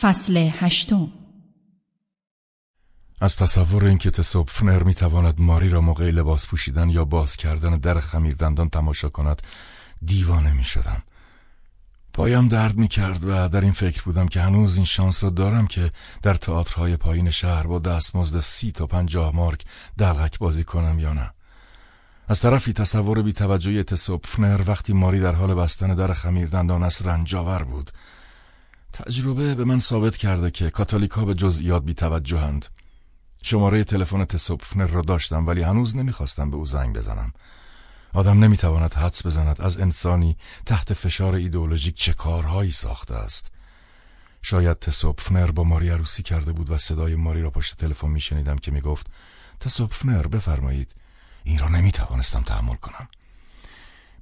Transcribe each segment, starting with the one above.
فصل هشتم از تصور اینکه تسوپفنر می‌تواند ماری را موقع لباس پوشیدن یا باز کردن در خمیردندان تماشا کند دیوانه می شدم. پایم درد می کرد و در این فکر بودم که هنوز این شانس را دارم که در تئاترهای پایین شهر با دستمزد سی تا پنجاه مارک دلغک بازی کنم یا نه. از طرفی تصور بی توجهی تسوپفنر وقتی ماری در حال بستن در خمیردندان است رنجاور بود. تجربه به من ثابت کرده که کاتالیکا به جزئیات بی. شماره تلفن تسوپفنر را داشتم ولی هنوز نمی‌خواستم به او زنگ بزنم. آدم نمی‌تواند حدس بزند از انسانی تحت فشار ایدئولوژیک چه کارهایی ساخته است. شاید تسوپفنر با ماری عروسی کرده بود و صدای ماری را پشت تلفن میشنیدم که می‌گفت تسوپفنر بفرمایید این را نمی‌توانستم تحمل کنم.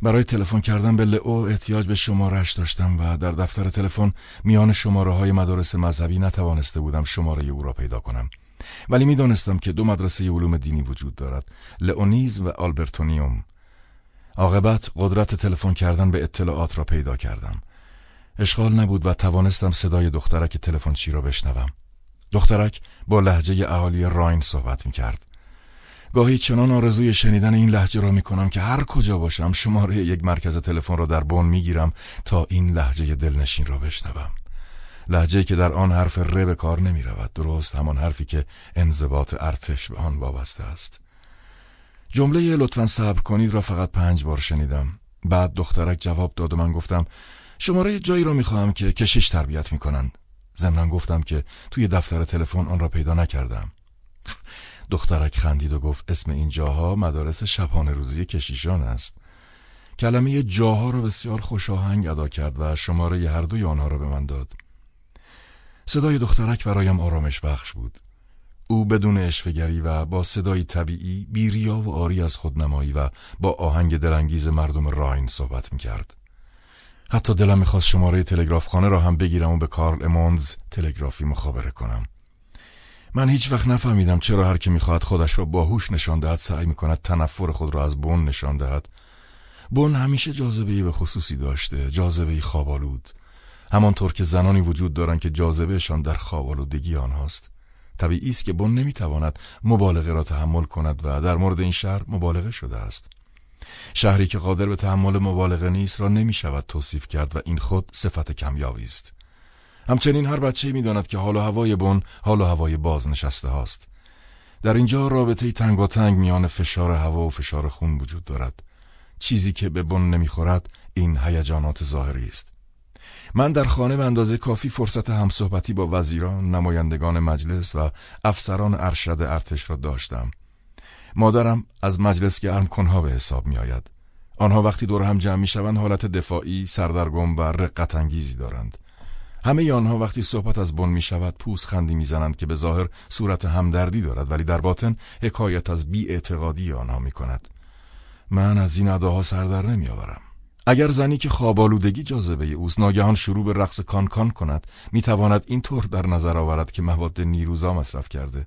برای تلفن کردن به لئو احتیاج به شمارهش داشتم و در دفتر تلفن میان شماره های مدارس مذهبی نتوانسته بودم شماره او را پیدا کنم. ولی می‌دانستم که دو مدرسه علوم دینی وجود دارد لئونیز و آلبرتونیوم. عاقبت قدرت تلفن کردن به اطلاعات را پیدا کردم. اشغال نبود و توانستم صدای دخترک تلفنچی را بشنوم. دخترک با لحجه اهالی راین صحبت می کرد گاهی چنان آرزوی شنیدن این لحجه را می کنم که هر کجا باشم شماره یک مرکز تلفن را در بون می گیرم تا این لحجه دلنشین را بشنوم. لحجه که در آن حرف ر به کار نمی رود درست همان حرفی که انضباط ارتش به آن وابسته است. جمله لطفا صبر کنید را فقط پنج بار شنیدم. بعد دخترک جواب داد و من گفتم شماره جایی را می‌خواهم که کشش تربیت می‌کنند. ضمنا گفتم که توی دفتر تلفن آن را پیدا نکردم. دخترک خندید و گفت اسم این جاها مدارس شبانه روزی کشیشان است. کلمه جاها را بسیار خوشاهنگ ادا کرد و شماره هر دوی آنها را به من داد. صدای دخترک برایم آرامش بخش بود. او بدون اشفگری و با صدای طبیعی بیریا و آری از خودنمایی و با آهنگ دلانگیز مردم راین صحبت می‌کرد. حتی دلم می‌خواست شماره تلگرافخانه را هم بگیرم و به کارل اموندز تلگرافی مخابره کنم. من هیچ وقت نفهمیدم چرا هر که می‌خواهد خودش را باهوش نشان دهد سعی می‌کند تنفر خود را از بون نشان دهد. بون همیشه جاذبه به خصوصی داشته جاذبه خوابالود همانطور که زنانی وجود دارند که جاذبهشان در خوابالودگی آنهاست. طبیعی است که بن نمی‌تواند مبالغه را تحمل کند و در مورد این شهر مبالغه شده است. شهری که قادر به تحمل مبالغه نیست را نمی شود توصیف کرد و این خود صفت کمیابی است. همچنین هر بچه می که حال و هوای بن حال و هوای بازنشسته هاست در اینجا رابطه تنگ میان فشار هوا و فشار خون وجود دارد چیزی که به بن نمی‌خورد این هیجانات ظاهری است من در خانه به اندازه کافی فرصت همصحبتی با وزیران، نمایندگان مجلس و افسران ارشد ارتش را داشتم. مادرم از مجلس کنها به حساب می آید. آنها وقتی دور هم جمع می شوند حالت دفاعی، سردرگم و رقت انگیزی دارند. همه آنها وقتی صحبت از بن می شود پوس خندی می زنند که به ظاهر صورت همدردی دارد ولی در باطن حکایت از بی اعتقادی آنها می کند. من از این اداها سردر نمی آورم. اگر زنی که خوابالودگی جاذبه اوست ناگهان شروع به رقص کانکان کند می‌تواند اینطور در نظر آورد که مواد نیروزا مصرف کرده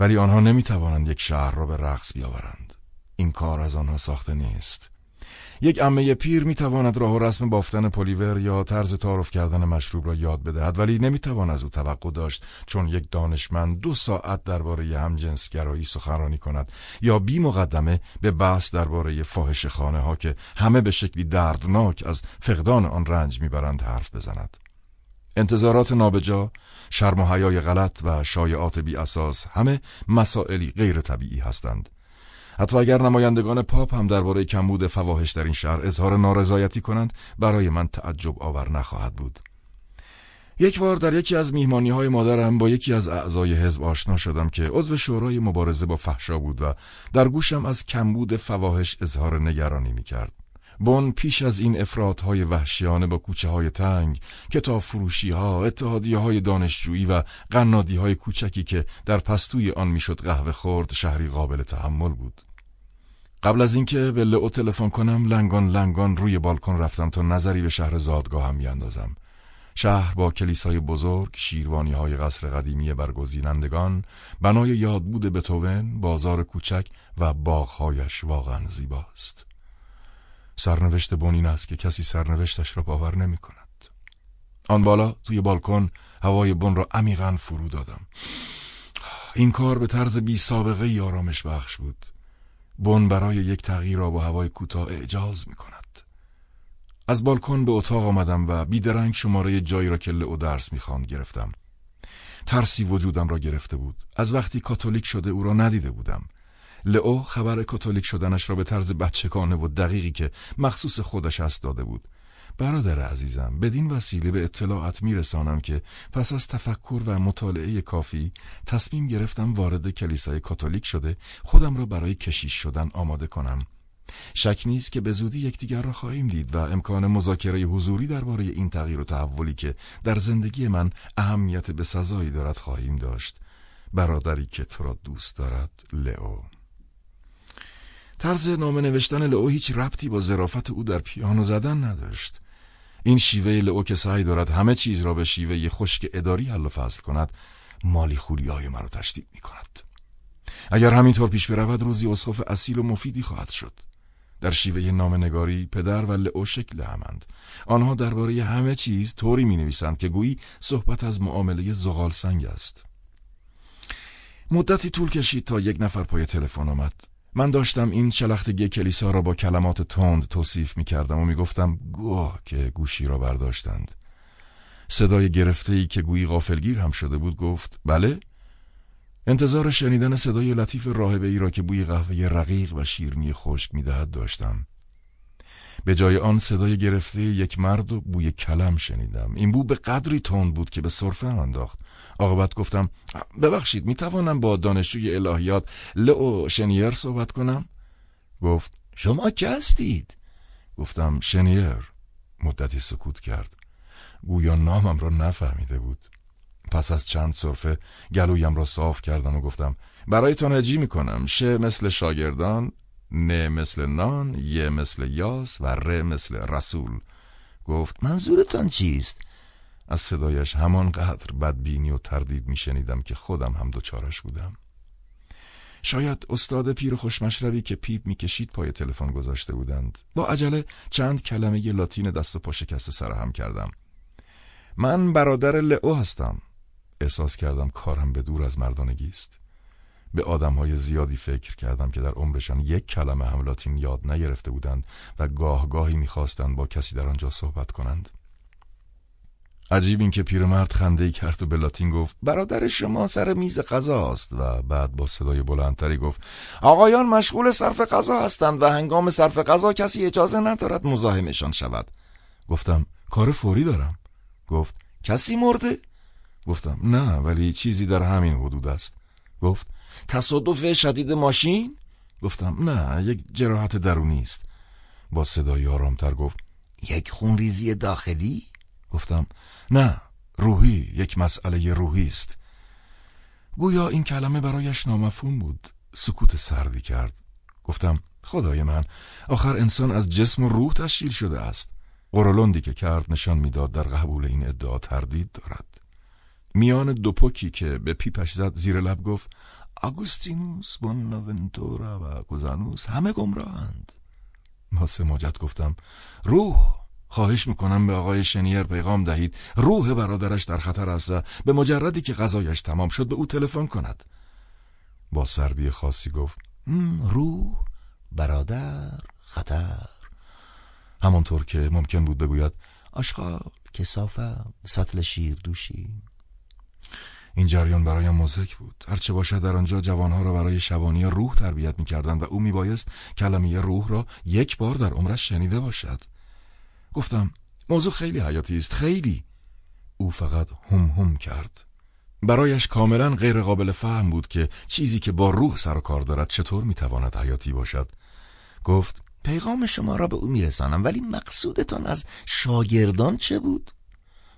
ولی آنها نمی‌توانند یک شهر را به رقص بیاورند این کار از آنها ساخته نیست یک عمه پیر می‌تواند راه و رسم بافتن پلیور یا طرز تعارف کردن مشروب را یاد بدهد ولی نمی‌توان از او توقع داشت چون یک دانشمند دو ساعت درباره همجنسگرایی سخنرانی کند یا بی مقدمه به بحث درباره فاحش خانه ها که همه به شکلی دردناک از فقدان آن رنج می‌برند حرف بزند. انتظارات نابجا، شرم و حیای غلط و شایعات بی اساس همه مسائلی غیر طبیعی هستند. حتی اگر نمایندگان پاپ هم درباره کمبود فواحش در این شهر اظهار نارضایتی کنند برای من تعجب آور نخواهد بود یک بار در یکی از میهمانی های مادرم با یکی از اعضای حزب آشنا شدم که عضو شورای مبارزه با فحشا بود و در گوشم از کمبود فواحش اظهار نگرانی می کرد. بون پیش از این افرادهای وحشیانه با کوچه های تنگ، کتاب فروشی ها، اتحادیه های دانشجویی و قنادی های کوچکی که در پستوی آن می‌شد قهوه خورد شهری قابل تحمل بود. قبل از اینکه به لئو تلفن کنم لنگان لنگان روی بالکن رفتم تا نظری به شهر زادگاهم میاندازم شهر با کلیسای بزرگ، شیروانی های قصر قدیمی برگزینندگان، بنای یادبود بتوون، بازار کوچک و باغهایش واقعا زیباست. سرنوشت بنین است که کسی سرنوشتش را باور نمی کند. آن بالا توی بالکن هوای بن را عمیقا فرو دادم این کار به طرز بی سابقه آرامش بخش بود بن برای یک تغییر را با هوای کوتاه اعجاز می کند از بالکن به اتاق آمدم و بیدرنگ شماره جایی را که لئو درس می‌خواند گرفتم. ترسی وجودم را گرفته بود. از وقتی کاتولیک شده او را ندیده بودم. لئو خبر کاتولیک شدنش را به طرز بچگانه و دقیقی که مخصوص خودش است داده بود. برادر عزیزم بدین وسیله به اطلاعات میرسانم که پس از تفکر و مطالعه کافی تصمیم گرفتم وارد کلیسای کاتولیک شده خودم را برای کشیش شدن آماده کنم. شک نیست که به زودی یکدیگر را خواهیم دید و امکان مذاکره حضوری درباره این تغییر و تحولی که در زندگی من اهمیت به سزایی دارد خواهیم داشت. برادری که تو را دوست دارد لئو. طرز نامه نوشتن لئو هیچ ربطی با ظرافت او در پیانو زدن نداشت. این شیوه لئو که سعی دارد همه چیز را به شیوه خشک اداری حل و فصل کند مالی خولی های مرا تشدید می کند اگر همینطور پیش برود روزی اسخف اصیل و مفیدی خواهد شد. در شیوه نگاری پدر و لئو شکل همند. آنها درباره همه چیز طوری می نویسند که گویی صحبت از معامله زغال سنگ است. مدتی طول کشید تا یک نفر پای تلفن آمد. من داشتم این شلختگی کلیسا را با کلمات تند توصیف می کردم و می گفتم گوه که گوشی را برداشتند. صدای گرفته ای که گویی غافلگیر هم شده بود گفت بله انتظار شنیدن صدای لطیف راهبه ای را که بوی قهوه رقیق و شیرنی خشک می‌دهد داشتم. به جای آن صدای گرفته یک مرد و بوی کلم شنیدم. این بو به قدری تند بود که به صرفه انداخت. عاقبت گفتم ببخشید می‌توانم با دانشجوی الهیات لئو شنیر صحبت کنم؟ گفت شما که هستید؟ گفتم شنیر. مدتی سکوت کرد. گویا نامم را نفهمیده بود. پس از چند صرفه گلویم را صاف کردم و گفتم برایتان هجی می‌کنم. شه مثل شاگردان نه مثل نان یه مثل یاس و ر مثل رسول. گفت منظورتان چیست؟ از صدایش همانقدر بدبینی و تردید میشنیدم که خودم هم دوچارش بودم. شاید استاد پیر خوشمشربی که پیپ می‌کشید پای تلفن گذاشته بودند. با عجله چند کلمه لاتین دست و پا شکسته سرهم کردم. من برادر لئو هستم. احساس کردم کارم به دور از مردانگی است. به آدم های زیادی فکر کردم که در عمرشان یک کلمه هم لاتین یاد نگرفته بودند و گاه گاهی می‌خواستند با کسی در آنجا صحبت کنند. عجیب این که پیرمرد خنده ای کرد و به لاتین گفت برادر شما سر میز غذا است و بعد با صدای بلندتری گفت آقایان مشغول صرف غذا هستند و هنگام صرف غذا کسی اجازه ندارد مزاحمشان شود. گفتم کار فوری دارم. گفت کسی مرده؟ گفتم نه ولی چیزی در همین حدود است. گفت تصادف شدید ماشین؟ گفتم نه یک جراحت درونی است. با صدای آرامتر گفت یک خونریزی داخلی؟ گفتم نه روحی یک مسئله روحی است. گویا این کلمه برایش نامفهوم بود. سکوت سردی کرد. گفتم خدای من آخر انسان از جسم و روح تشکیل شده است. قرولندی که کرد نشان می‌داد در قبول این ادعا تردید دارد. میان دو پوکی که به پیپش زد زیر لب گفت آگوستینوس بوناونتورا و کوزانوس همه گمراهند. با سماجت گفتم روح خواهش می‌کنم به آقای شنیر پیغام دهید. روح برادرش در خطر است به مجردی که غذایش تمام شد به او تلفن کند. با سردی خاصی گفت روح برادر خطر. همانطور که ممکن بود بگوید آشغال کسافه سطل شیر دوشی این جریان برایم مزهک بود. هرچه باشد در آنجا جوانها را برای شبانی روح تربیت می‌کردند و او میبایست کلمه روح را یک بار در عمرش شنیده باشد. گفتم موضوع خیلی حیاتی است خیلی. او فقط هم هم کرد. برایش کاملا غیر قابل فهم بود که چیزی که با روح سر و کار دارد چطور می‌تواند حیاتی باشد. گفت پیغام شما را به او میرسانم ولی مقصودتان از شاگردان چه بود؟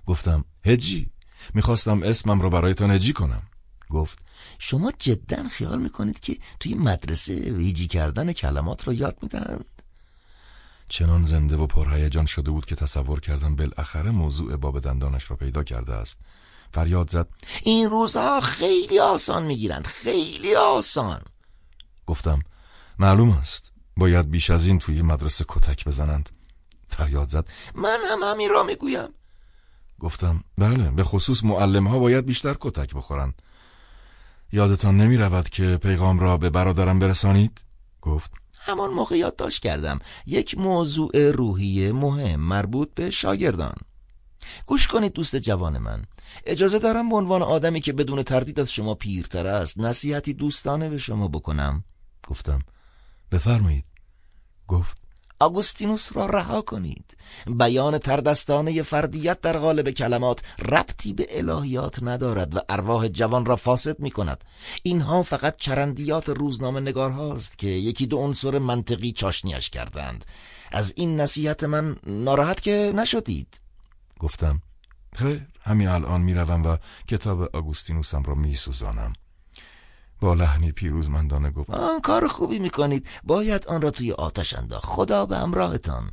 گفتم هجی. می‌خواستم اسمم را برایتان هجی کنم. گفت شما جدا خیال می‌کنید که توی مدرسه ویجی کردن کلمات را یاد میدن؟ چنان زنده و پرهیجان شده بود که تصور کردم بالاخره موضوع باب دندانش را پیدا کرده است. فریاد زد این روزها خیلی آسان می‌گیرند خیلی آسان. گفتم معلوم است باید بیش از این توی مدرسه کتک بزنند. فریاد زد من هم همین را می‌گویم. گفتم بله به خصوص معلم ها باید بیشتر کتک بخورن. یادتان نمی رود که پیغام را به برادرم برسانید؟ گفت. همان موقع یادداشت کردم. یک موضوع روحی مهم مربوط به شاگردان. گوش کنید دوست جوان من. اجازه دارم به عنوان آدمی که بدون تردید از شما پیرتر است نصیحتی دوستانه به شما بکنم. گفتم. بفرمایید. گفت. آگوستینوس را رها کنید. بیان تردستانه فردیت در قالب کلمات ربطی به الهیات ندارد و ارواح جوان را فاسد می کند اینها فقط چرندیات روزنامه نگار هاست که یکی دو عنصر منطقی چاشنیش کردند. از این نصیحت من ناراحت که نشدید. گفتم خیر همین الان می‌روم و کتاب آگوستینوسم را میسوزانم. با لحنی پیروزمندانه گفت آن کار خوبی می‌کنید. باید آن را توی آتش انداخت. خدا به همراهتان.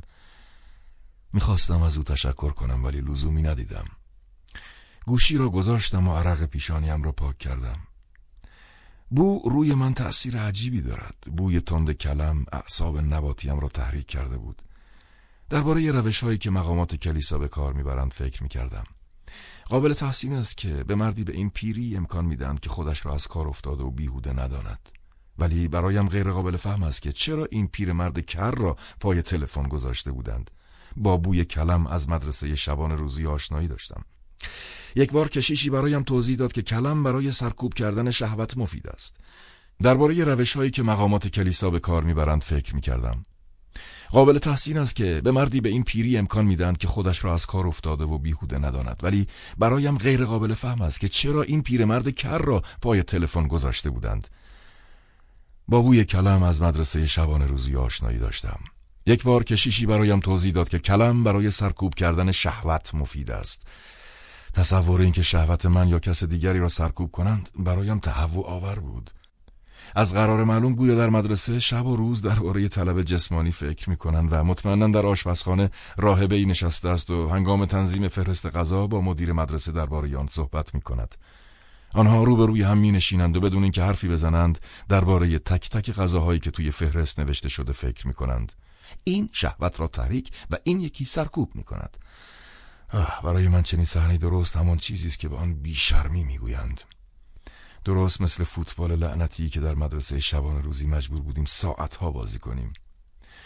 می‌خواستم از او تشکر کنم ولی لزومی ندیدم. گوشی را گذاشتم و عرق پیشانیم را پاک کردم. بو روی من تأثیر عجیبی دارد. بوی تند کلم اعصاب نباتیم را تحریک کرده بود. درباره روش هایی که مقامات کلیسا به کار می‌برند فکر می‌کردم. قابل تحسین است که به مردی به این پیری امکان می‌دهند که خودش را از کار افتاده و بیهوده نداند. ولی برایم غیر قابل فهم است که چرا این پیرمرد کر را پای تلفن گذاشته بودند. با بوی کلم از مدرسه شبان روزی آشنایی داشتم. یک بار کشیشی برایم توضیح داد که کلم برای سرکوب کردن شهوت مفید است. درباره روش هایی که مقامات کلیسا به کار می‌برند فکر می‌کردم. قابل تحسین است که به مردی به این پیری امکان می‌دهند که خودش را از کار افتاده و بیهوده نداند. ولی برایم غیر قابل فهم است که چرا این پیرمرد کر را پای تلفن گذاشته بودند. با بوی کلم از مدرسه شبانه روزی آشنایی داشتم. یک بار کشیشی برایم توضیح داد که کلم برای سرکوب کردن شهوت مفید است. تصور اینکه شهوت من یا کس دیگری را سرکوب کنند برایم تهوع آور بود. از قرار معلوم گویا در مدرسه شب و روز درباره طلب جسمانی فکر می‌کنند و مطمئنا در آشپزخانه راهبه ای نشسته است و هنگام تنظیم فهرست غذا با مدیر مدرسه درباره آن صحبت می‌کند آنها روبروی هم می نشینند و بدون اینکه حرفی بزنند درباره تک تک غذاهایی که توی فهرست نوشته شده فکر می کنند. این شهوت را تحریک و این یکی سرکوب می کند. برای من چنین صحنه درست همان چیزی است که به آن بیشرمی می‌گویند. درست مثل فوتبال لعنتی که در مدرسه شبانه روزی مجبور بودیم ساعتها بازی کنیم.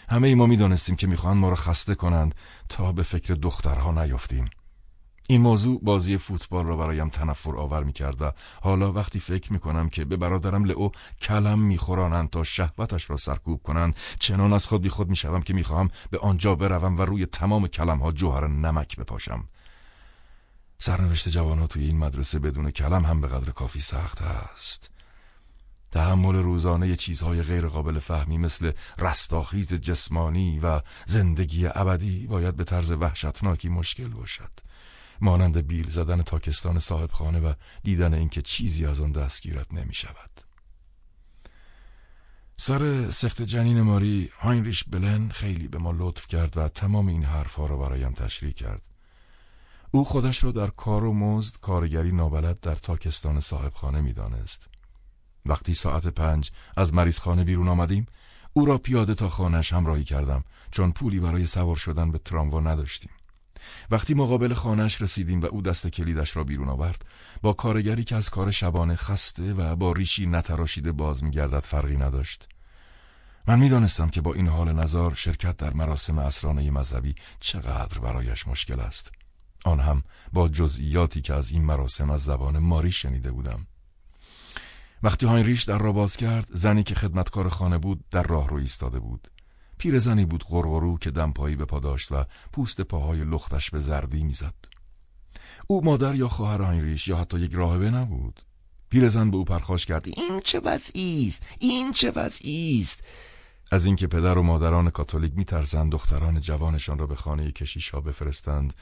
همه ای ما می‌دانستیم که می‌خواهند ما را خسته کنند تا به فکر دخترها نیافتیم. این موضوع بازی فوتبال را برایم تنفر آور می‌کرد و حالا وقتی فکر می‌کنم که به برادرم لئو کلم میخورانند تا شهوتش را سرکوب کنند چنان از خود بی خود می‌شوم که می‌خواهم به آنجا بروم و روی تمام کلم ها جوهر نمک بپاشم. سرنوشت جوانها توی این مدرسه بدون کلم هم به قدر کافی سخت است. تحمل روزانه چیزهای غیر قابل فهمی مثل رستاخیز جسمانی و زندگی ابدی باید به طرز وحشتناکی مشکل باشد. مانند بیل زدن تاکستان صاحب خانه و دیدن اینکه چیزی از آن دستگیرت نمی شود سر سخت جنین ماری هاینریش بلن خیلی به ما لطف کرد و تمام این حرفها را برایم تشریح کرد. او خودش را در کار و مزد کارگری نابلد در تاکستان صاحبخانه می‌دانست. وقتی ساعت پنج از مریضخانه بیرون آمدیم او را پیاده تا خانهش همراهی کردم چون پولی برای سوار شدن به تراموا نداشتیم. وقتی مقابل خانهش رسیدیم و او دست کلیدش را بیرون آورد با کارگری که از کار شبانه خسته و با ریشی نتراشیده باز میگردد فرقی نداشت. من می‌دانستم که با این حال نظر شرکت در مراسم اسرانه مذهبی چقدر برایش مشکل است. آن هم با جزئیاتی که از این مراسم از زبان ماری شنیده بودم. وقتی هاینریش در را باز کرد زنی که خدمتکار خانه بود در راه رو ایستاده بود. زنی بود غرغرو که دمپایی به پا داشت و پوست پاهای لختش به زردی می‌زد. او مادر یا خواهر هاینریش یا حتی یک راهبه نبود. پیرزن به او پرخاش کرد این چه وضعی است؟ این چه وضعی است؟ از اینکه پدر و مادران کاتولیک میترسند دختران جوانشان را به خانه کشیش ها بفرستند.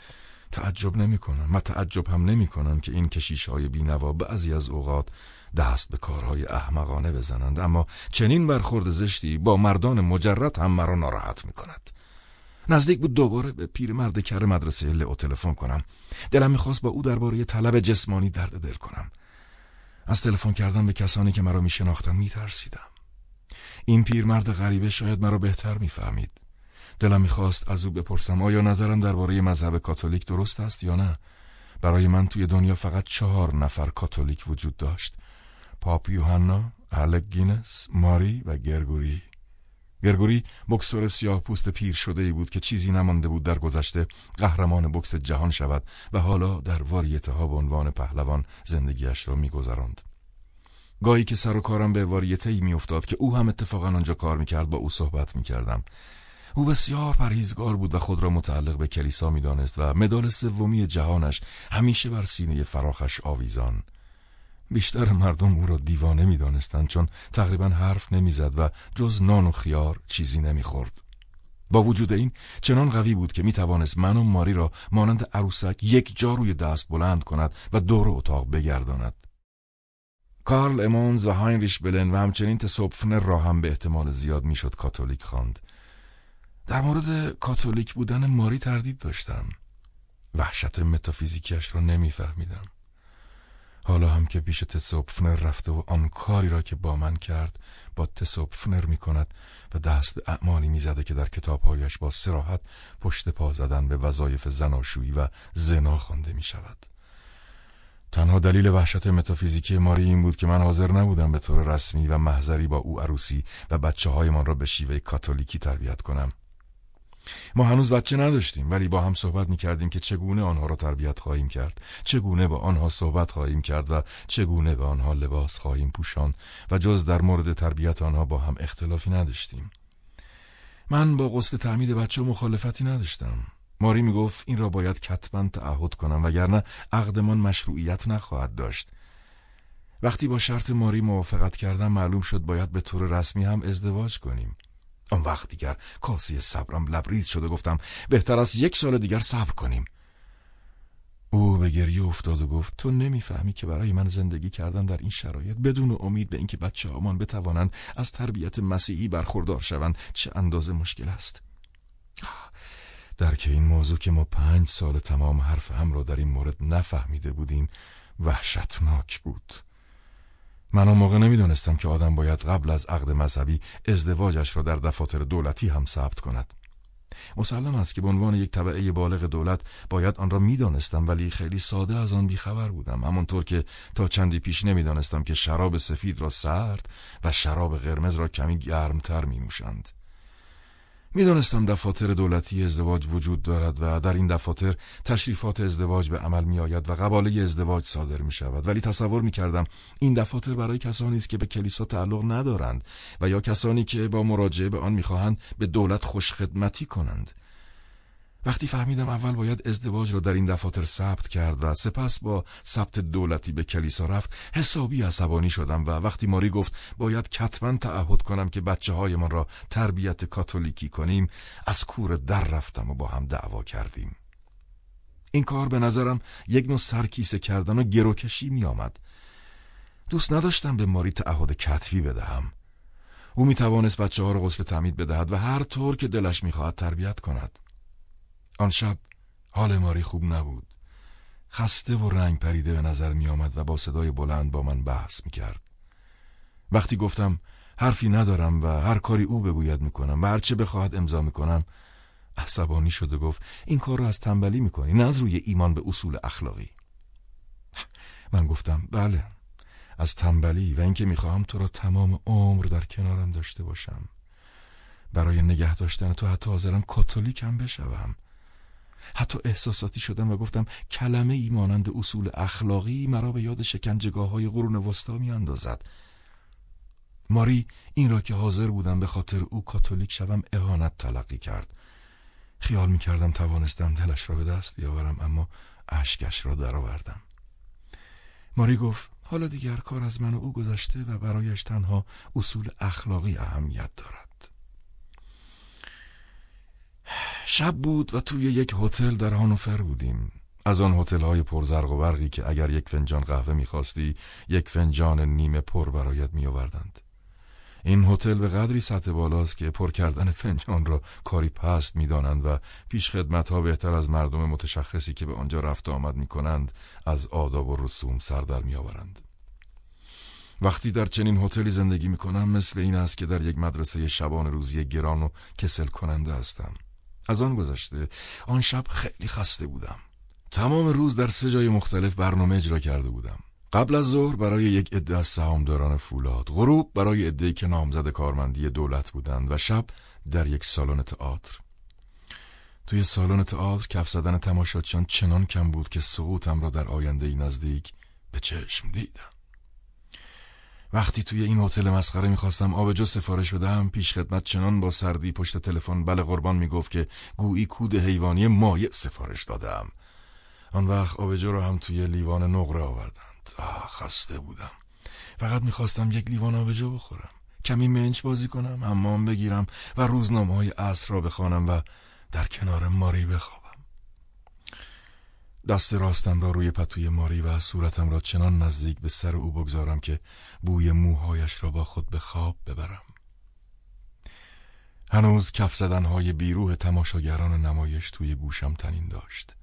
تعجب نمی کنم و تعجب هم نمی کنم که این کشیش های بینوا بعضی از اوقات دست به کارهای احمقانه بزنند. اما چنین برخورد زشتی با مردان مجرد هم مرا ناراحت می کند نزدیک بود دوباره به پیرمرد کر مدرسه لئو تلفن کنم. دلم می‌خواست با او درباره طلب جسمانی درد دل کنم. از تلفن کردن به کسانی که مرا میشناختند میترسیدم. این پیرمرد غریبه شاید مرا بهتر می‌فهمید. دلم می‌خواست از او بپرسم آیا نظرم درباره مذهب کاتولیک درست است یا نه؟ برای من توی دنیا فقط چهار نفر کاتولیک وجود داشت. پاپ یوحنا، الک گینس، ماری و گرگوری. گرگوری بکسور سیاه پوست پیر شده ای بود که چیزی نمانده بود در گذشته قهرمان بکس جهان شود و حالا در واریته ها به عنوان پهلوان زندگیش را میگذراند. گاهی که سر و کارم به واریته ای میافتاد که او هم اتفاقا آنجا کار می‌کرد با او صحبت می‌کردم. او بسیار پرهیزگار بود و خود را متعلق به کلیسا می‌دانست و مدال سومی جهانش همیشه بر سینه فراخش آویزان بیشتر مردم او را دیوانه می‌دانستند چون تقریبا حرف نمی‌زد و جز نان و خیار چیزی نمی‌خورد. با وجود این چنان قوی بود که می‌توانست من و ماری را مانند عروسک یک جا روی دست بلند کند و دور اتاق بگرداند. کارل امونز و هاینریش بلن و همچنین تسوپفنر را هم به احتمال زیاد می‌شد کاتولیک خواند. در مورد کاتولیک بودن ماری تردید داشتم. وحشت متافیزیکیش را نمیفهمیدم. حالا هم که پیش تسوپفنر رفته و آن کاری را که با من کرد با تسوپفنر می کند و دست اعمالی می زده که در کتابهایش با سراحت پشت پا زدن به وظایف زناشویی و زنا خوانده می شود. تنها دلیل وحشت متافیزیکی ماری این بود که من حاضر نبودم به طور رسمی و محضری با او عروسی و بچه من را به شیوه کاتولیکی تربیت کنم. ما هنوز بچه نداشتیم ولی با هم صحبت می کردیم که چگونه آنها را تربیت خواهیم کرد چگونه با آنها صحبت خواهیم کرد و چگونه به آنها لباس خواهیم پوشان و جز در مورد تربیت آنها با هم اختلافی نداشتیم. من با قصد تعمید بچه مخالفتی نداشتم. ماری می گفت این را باید کتبا تعهد کنم وگرنه عقدمان مشروعیت نخواهد داشت. وقتی با شرط ماری موافقت کردم معلوم شد باید به طور رسمی هم ازدواج کنیم. آن وقت دیگر کاسی صبرم لبریز شده گفتم بهتر از یک سال دیگر صبر کنیم. او به گریه افتاد و گفت تو نمی‌فهمی که برای من زندگی کردن در این شرایط بدون امید به اینکه بچه هامان بتوانند از تربیت مسیحی برخوردار شوند چه اندازه مشکل است؟ درک این موضوع که ما پنج سال تمام حرف هم را در این مورد نفهمیده بودیم وحشتناک بود. من اون موقع نمی‌دانستم که آدم باید قبل از عقد مذهبی ازدواجش را در دفاتر دولتی هم ثبت کند. مسلم است که به عنوان یک طبعه بالغ دولت باید آن را می‌دانستم ولی خیلی ساده از آن بیخبر بودم همانطور که تا چندی پیش نمی‌دانستم که شراب سفید را سرد و شراب قرمز را کمی گرمتر می نوشند. می‌دانستم دفاتر دولتی ازدواج وجود دارد و در این دفاتر تشریفات ازدواج به عمل می آید و قباله ازدواج صادر می شود ولی تصور می کردم این دفاتر برای کسانی است که به کلیسا تعلق ندارند و یا کسانی که با مراجعه به آن می‌خواهند به دولت خوشخدمتی کنند. وقتی فهمیدم اول باید ازدواج را در این دفاتر ثبت کرد و سپس با ثبت دولتی به کلیسا رفت حسابی عصبانی شدم و وقتی ماری گفت باید کتما تعهد کنم که بچه های من را تربیت کاتولیکی کنیم از کور در رفتم و با هم دعوا کردیم. این کار به نظرم یک نوع سرکیسه کردن و گروکشی می آمد. دوست نداشتم به ماری تعهد کتفی بدهم. او می توانست بچه ها را غسل تعمید بدهد و هر طور که دلش می‌خواهد تربیت کند. آن شب حال ماری خوب نبود. خسته و رنگ پریده به نظر می آمد و با صدای بلند با من بحث می کرد. وقتی گفتم حرفی ندارم و هر کاری او بگوید می کنم و هرچه بخواهد امضا می کنم عصبانی شد و گفت این کار را از تنبلی می کنی نه از روی ایمان به اصول اخلاقی. من گفتم بله از تنبلی و اینکه می‌خواهم تو را تمام عمر در کنارم داشته باشم. برای نگه داشتن تو حتی حاضرم کاتولیک هم بشوم. حتی احساساتی شدم و گفتم کلمه ای مانند اصول اخلاقی مرا به یاد شکنجگاه های قرون وسطا می اندازد. ماری این را که حاضر بودم به خاطر او کاتولیک شوم اهانت تلقی کرد. خیال می کردم توانستم دلش را به دست بیاورم اما اشکش را درآوردم. ماری گفت حالا دیگر کار از من و او گذشته و برایش تنها اصول اخلاقی اهمیت دارد. شب بود و توی یک هتل در هانوفر بودیم از آن هتل های پرزرق و برقی که اگر یک فنجان قهوه می‌خواستی یک فنجان نیمه پر برایت میآوردند این هتل به قدری سطح بالاست که پر کردن فنجان را کاری پست می‌دانند و پیش خدمت ها بهتر از مردم متشخصی که به آنجا رفت آمد می کنند از آداب و رسوم سر در می آورند. وقتی در چنین هتلی زندگی می کنم مثل این است که در یک مدرسه شبان روزی گران و کسل کننده هستم. از آن گذشته. آن شب خیلی خسته بودم. تمام روز در سه جای مختلف برنامه اجرا کرده بودم. قبل از ظهر برای یک عده از سهامداران فولاد غروب برای عده که نامزد کارمندی دولت بودند و شب در یک سالن تئاتر. توی سالن تئاتر کف زدن تماشاچیان چنان کم بود که سقوطم را در آینده ای نزدیک به چشم دیدم. وقتی توی این هتل مسخره می‌خواستم آبجو سفارش بدم پیش خدمت چنان با سردی پشت تلفن بله قربان می‌گفت که گویی کود حیوانی مایع سفارش دادم. آن وقت آبجو را هم توی لیوان نقره آوردند. آه خسته بودم. فقط می‌خواستم یک لیوان آبجو بخورم. کمی منچ بازی کنم حمام بگیرم و روزنامه های عصر را بخوانم و در کنار ماری بخوابم. دست راستم را روی پتوی ماری و صورتم را چنان نزدیک به سر او بگذارم که بوی موهایش را با خود به خواب ببرم. هنوز کف زدنهای بیروه تماشاگران نمایش توی گوشم تنین داشت.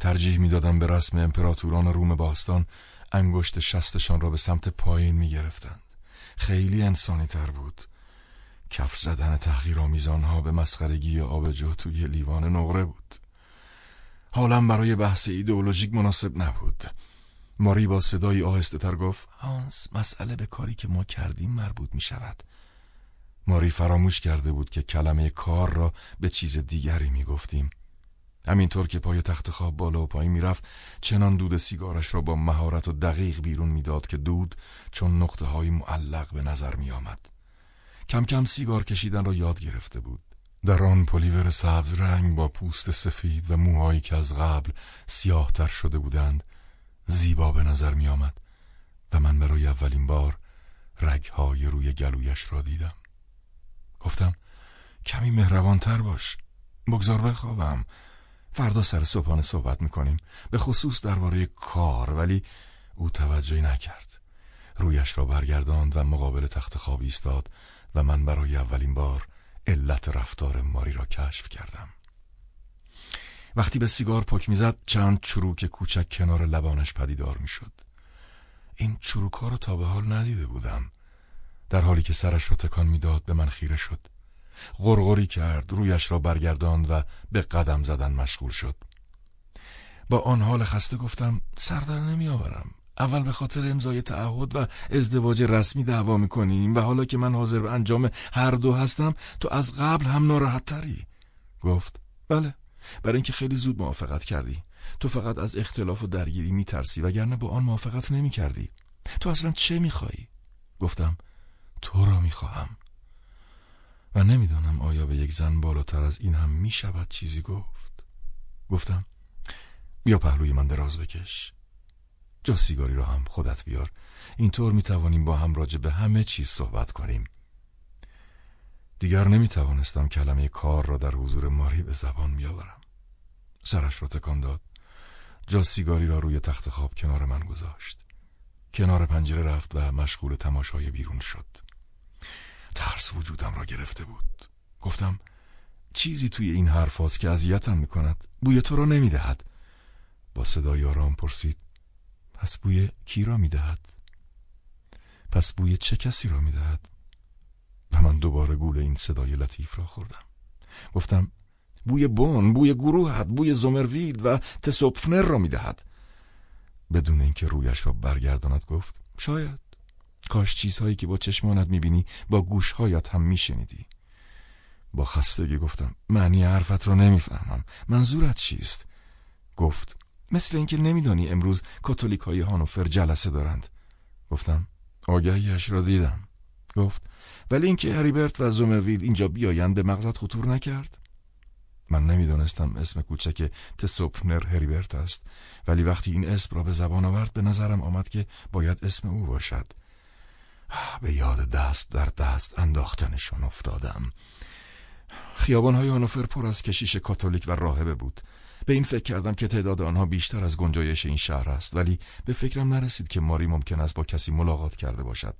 ترجیح می‌دادم به رسم امپراتوران روم باستان انگشت شستشان را به سمت پایین می گرفتند. خیلی انسانی تر بود. کف زدن تحقیر آمیزانها به مسخرگی آبجو توی لیوان نقره بود. حالم برای بحث ایدئولوژیک مناسب نبود. ماری با صدایی آهسته تر گفت هانس مسئله به کاری که ما کردیم مربوط می شود ماری فراموش کرده بود که کلمه کار را به چیز دیگری می گفتیم همینطور که پای تخت خواب بالا و پایین می‌رفت چنان دود سیگارش را با مهارت و دقیق بیرون می‌داد که دود چون نقطه های معلق به نظر می آمد. کم کم سیگار کشیدن را یاد گرفته بود. در آن پلیور سبز رنگ با پوست سفید و موهایی که از قبل سیاه تر شده بودند زیبا به نظر می آمد و من برای اولین بار رگهای روی گلویش را دیدم. گفتم کمی مهربان تر باش بگذار بخوابم. فردا سر صبحانه صحبت می‌کنیم به خصوص درباره کار. ولی او توجهی نکرد. رویش را برگرداند و مقابل تخت خواب ایستاد و من برای اولین بار علت رفتار ماری را کشف کردم. وقتی به سیگار پک می‌زد چند چروک کوچک کنار لبانش پدیدار می‌شد. این چروک ها را تا به حال ندیده بودم. در حالی که سرش را تکان می‌داد به من خیره شد. غرغری کرد رویش را برگرداند و به قدم زدن مشغول شد. با آن حال خسته گفتم سردر نمی آورم اول به خاطر امضای تعهد و ازدواج رسمی دعوا می‌کنیم و حالا که من حاضر به انجام هر دو هستم تو از قبل هم ناراحت تری. گفت بله. برای اینکه خیلی زود موافقت کردی. تو فقط از اختلاف و درگیری میترسی وگرنه با آن موافقت نمی کردی تو اصلا چه میخوایی؟ گفتم تو را می‌خواهم. و نمی‌دانم آیا به یک زن بالاتر از این هم می‌شود چیزی گفت. گفتم بیا پهلوی من دراز بکش. جا سیگاری را هم خودت بیار. اینطور می توانیم با هم راجع به همه چیز صحبت کنیم. دیگر نمی توانستم کلمه کار را در حضور ماری به زبان بیاورم. سرش را تکان داد. جا سیگاری را روی تخت خواب کنار من گذاشت. کنار پنجره رفت و مشغول تماشای بیرون شد. ترس وجودم را گرفته بود. گفتم چیزی توی این حرف که اذیتم می‌کند. بوی تو را نمی‌دهد. با صدای آرام پرسید پس بوی کی را می‌دهد؟ پس بوی چه کسی را می‌دهد؟ و من دوباره گول این صدای لطیف را خوردم. گفتم بوی بون بوی گروهت بوی زمروید و تسوپفنر را می‌دهد. بدون اینکه رویش را برگرداند گفت شاید. کاش چیزهایی که با چشمانت می‌بینی با گوشهایت هم میشنیدی. با خستگی گفتم معنی حرفت را نمی‌فهمم. منظورت چیست؟ گفت مثل اینکه نمیدانی امروز کاتولیک های هانوفر جلسه دارند. گفتم آگهیش را دیدم. گفت ولی اینکه هریبرت و زومروید اینجا بیایند به مغزت خطور نکرد؟ من نمی‌دانستم اسم کوچک تسوپنر هریبرت است ولی وقتی این اسم را به زبان آورد به نظرم آمد که باید اسم او باشد. به یاد دست در دست انداختنشون افتادم. خیابانهای آنوفر پر از کشیش کاتولیک و راهبه بود. به این فکر کردم که تعداد آنها بیشتر از گنجایش این شهر است ولی به فکرم نرسید که ماری ممکن است با کسی ملاقات کرده باشد.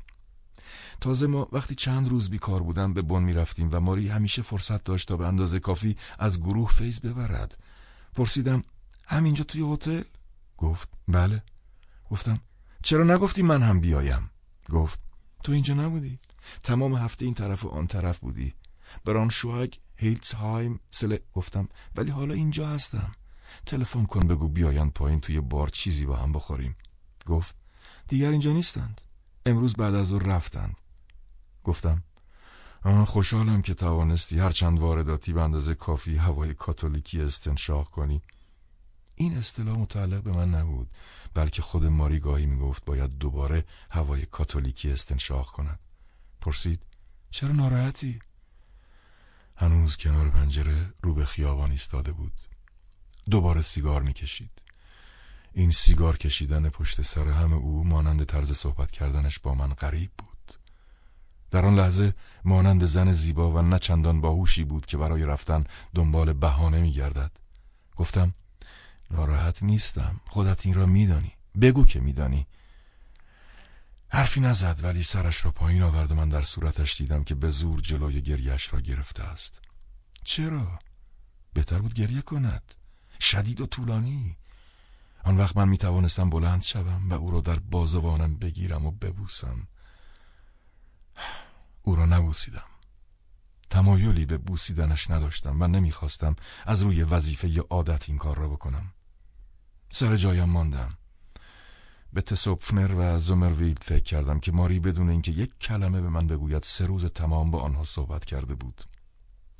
تازه ما وقتی چند روز بیکار بودم به بن می رفتیم و ماری همیشه فرصت داشت تا به اندازه کافی از گروه فیض ببرد. پرسیدم همینجا توی هتل؟ گفت بله. گفتم چرا نگفتی من هم بیایم؟ گفت تو اینجا نبودی. تمام هفته این طرف و آن طرف بودی. بران شوهگ هیلتسهایم سله گفتم ولی حالا اینجا هستم. تلفن کن بگو بیایند پایین توی بار چیزی با هم بخوریم. گفت دیگر اینجا نیستند. امروز بعد از او رفتند. گفتم خوشحالم که توانستی هر چند وارداتی به اندازه کافی هوای کاتولیکی استنشاق کنی. این اصطلاح متعلق به من نبود بلکه خود ماری گاهی می‌گفت باید دوباره هوای کاتولیکی استنشاق کند. پرسید چرا ناراحتی؟ هنوز کنار پنجره رو به خیابان ایستاده بود. دوباره سیگار می‌کشید. این سیگار کشیدن پشت سر هم او مانند طرز صحبت کردنش با من غریب بود. در آن لحظه مانند زن زیبا و نه چندان باهوشی بود که برای رفتن دنبال بهانه میگردد. گفتم ناراحت نیستم. خودت این را میدانی. بگو که میدانی. حرفی نزد ولی سرش را پایین آورد و من در صورتش دیدم که به زور جلوی گریش را گرفته است. چرا؟ بهتر بود گریه کند. شدید و طولانی. آن وقت من می توانستم بلند شوم و او را در بازوانم بگیرم و ببوسم. او را نبوسیدم. تمایلی به بوسیدنش نداشتم و نمی‌خواستم از روی وظیفه عادت این کار را بکنم. سر جایم ماندم. به تسوپفنر و زومرویلد فکر کردم که ماری بدون اینکه یک کلمه به من بگوید سه روز تمام با آنها صحبت کرده بود.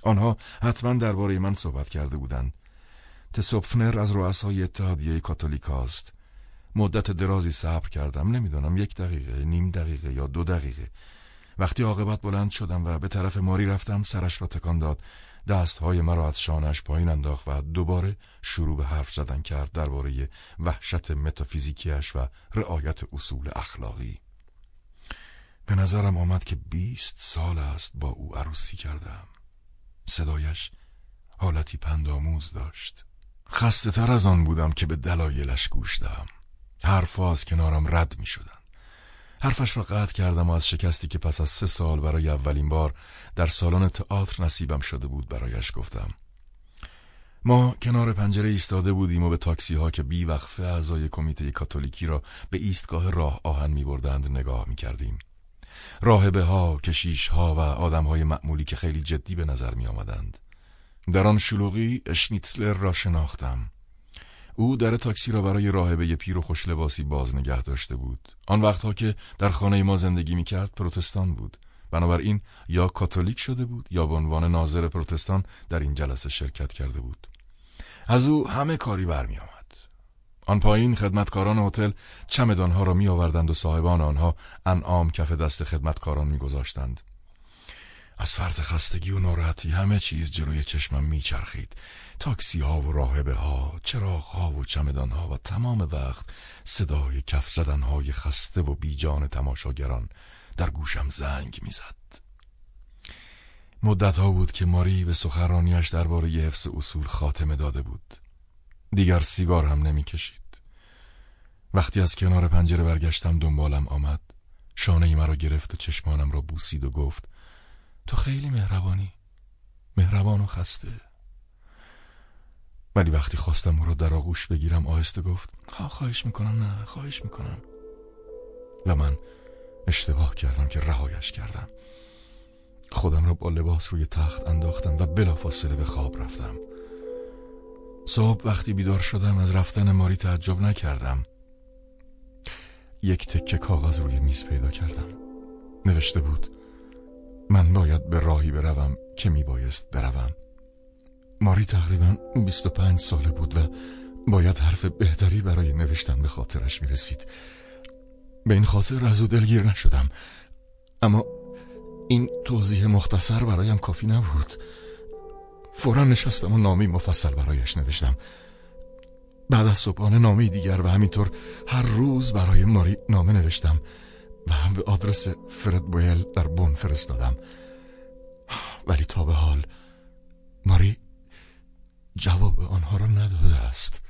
آنها حتما درباره من صحبت کرده بودند. تسوپفنر از رؤسای اتحادیه کاتولیک است مدت درازی صبر کردم. نمی‌دانم یک دقیقه نیم دقیقه یا دو دقیقه. وقتی عاقبت بلند شدم و به طرف ماری رفتم سرش را تکان داد. دستهای مرا از شانش پایین انداخت و دوباره شروع به حرف زدن کرد درباره وحشت متافیزیکیش و رعایت اصول اخلاقی. به نظرم آمد که بیست سال است با او عروسی کردم. صدایش حالتی پندآموز داشت. خسته تر از آن بودم که به دلایلش گوش دهم. حرفها از کنارم رد می شدن. حرفش را قطع کردم و از شکستی که پس از سه سال برای اولین بار در سالن تئاتر نصیبم شده بود برایش گفتم ما کنار پنجره ایستاده بودیم و به تاکسی ها که بی وقفه اعضای کمیته کاتولیکی را به ایستگاه راه آهن می بردند نگاه می کردیم. راهبه ها، کشیش ها و آدم های معمولی که خیلی جدی به نظر می آمدند. در آن شلوغی اشنیتسلر را شناختم. او در تاکسی را برای راهبه پیر و خوش لباسی باز نگه داشته بود. آن وقتها که در خانه ما زندگی می کرد پروتستان بود. بنابراین یا کاتولیک شده بود یا به عنوان ناظر پروتستان در این جلسه شرکت کرده بود. از او همه کاری برمی آمد. آن پایین خدمتکاران هتل چمدانها را می آوردند و صاحبان آنها انعام کف دست خدمتکاران می گذاشتند. از فرد خستگی و ناراحتی همه چیز جلوی چشمم میچرخید تاکسی ها و راهبه ها چراغ ها و چمدان ها و تمام وقت صدای کف زدن های خسته و بیجان تماشاگران در گوشم زنگ می‌زد. مدت ها بود که ماری به سخرانیش درباره حفظ اصول خاتمه داده بود. دیگر سیگار هم نمی‌کشید. وقتی از کنار پنجره برگشتم دنبالم آمد. شانه مرا گرفت و چشمانم را بوسید و گفت تو خیلی مهربانی. مهربان و خسته. ولی وقتی خواستم او را در آغوش بگیرم آهسته گفت خواهش می‌کنم نه خواهش می‌کنم. و من اشتباه کردم که رهایش کردم. خودم را با لباس روی تخت انداختم و بلافاصله به خواب رفتم. صبح وقتی بیدار شدم از رفتن ماری تعجب نکردم. یک تکه کاغذ روی میز پیدا کردم. نوشته بود من باید به راهی بروم که می بایست بروم. ماری تقریبا 25 ساله بود و باید حرف بهتری برای نوشتن به خاطرش می رسید به این خاطر از او دلگیر نشدم. اما این توضیح مختصر برایم کافی نبود. فورا نشستم و نامی مفصل برایش نوشتم. بعد از صبحانه نامی دیگر و همینطور هر روز برای ماری نامه نوشتم و هم به آدرس فرد بویل در بون فرستادم. ولی تا به حال ماری جواب آنها را نداده است.